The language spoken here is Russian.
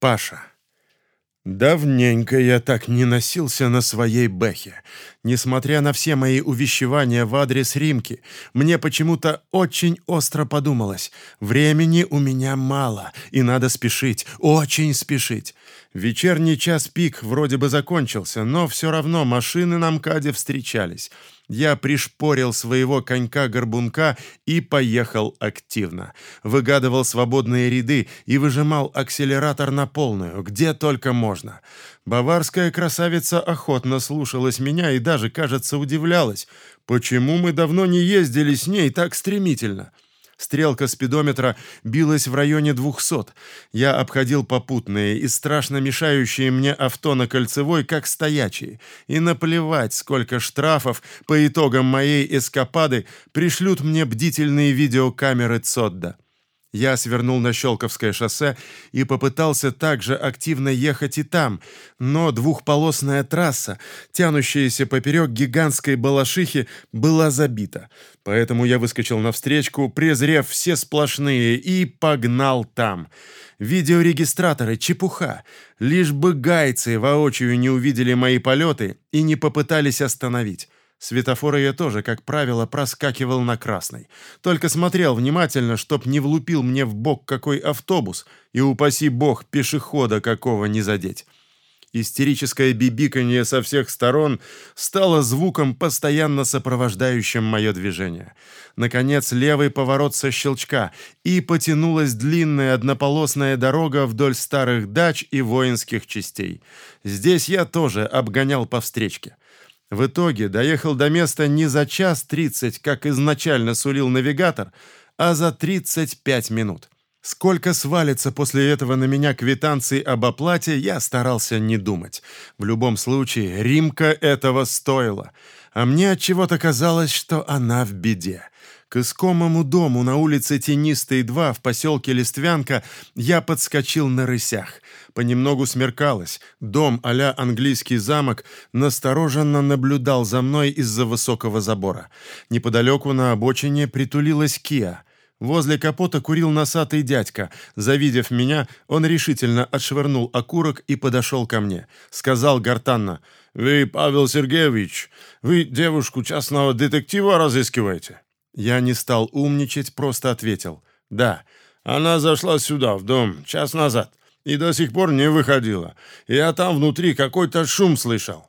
Паша. Давненько я так не носился на своей бэхе. Несмотря на все мои увещевания в адрес Римки, мне почему-то очень остро подумалось. Времени у меня мало, и надо спешить, очень спешить. Вечерний час пик вроде бы закончился, но все равно машины на МКАДе встречались я пришпорил своего конька-горбунка и поехал активно. Выгадывал свободные ряды и выжимал акселератор на полную, где только можно. Баварская красавица охотно слушалась меня и даже, кажется, удивлялась, почему мы давно не ездили с ней так стремительно. Стрелка спидометра билась в районе 200. Я обходил попутные и страшно мешающие мне авто на кольцевой, как стоячие. И наплевать, сколько штрафов по итогам моей эскапады пришлют мне бдительные видеокамеры Цодда. Я свернул на Щелковское шоссе и попытался также активно ехать и там, но двухполосная трасса, тянущаяся поперек гигантской балашихи, была забита. Поэтому я выскочил навстречку, презрев все сплошные, и погнал там. Видеорегистраторы — чепуха. Лишь бы гайцы воочию не увидели мои полеты и не попытались остановить. Светофоры я тоже, как правило, проскакивал на красный. Только смотрел внимательно, чтоб не влупил мне в бок какой автобус, и, упаси бог, пешехода какого не задеть. Истерическое бибиканье со всех сторон стало звуком, постоянно сопровождающим мое движение. Наконец, левый поворот со щелчка, и потянулась длинная однополосная дорога вдоль старых дач и воинских частей. Здесь я тоже обгонял по встречке. В итоге доехал до места не за час тридцать, как изначально сулил навигатор, а за тридцать пять минут. Сколько свалится после этого на меня квитанций об оплате, я старался не думать. В любом случае, Римка этого стоила. А мне от чего-то казалось, что она в беде. К искомому дому на улице Тенистой 2 в поселке Листвянка я подскочил на рысях. Понемногу смеркалось. Дом а английский замок настороженно наблюдал за мной из-за высокого забора. Неподалеку на обочине притулилась Киа. Возле капота курил носатый дядька. Завидев меня, он решительно отшвырнул окурок и подошел ко мне. Сказал гортанно, «Вы, Павел Сергеевич, вы девушку частного детектива разыскиваете?» Я не стал умничать, просто ответил. «Да, она зашла сюда, в дом, час назад, и до сих пор не выходила. Я там внутри какой-то шум слышал.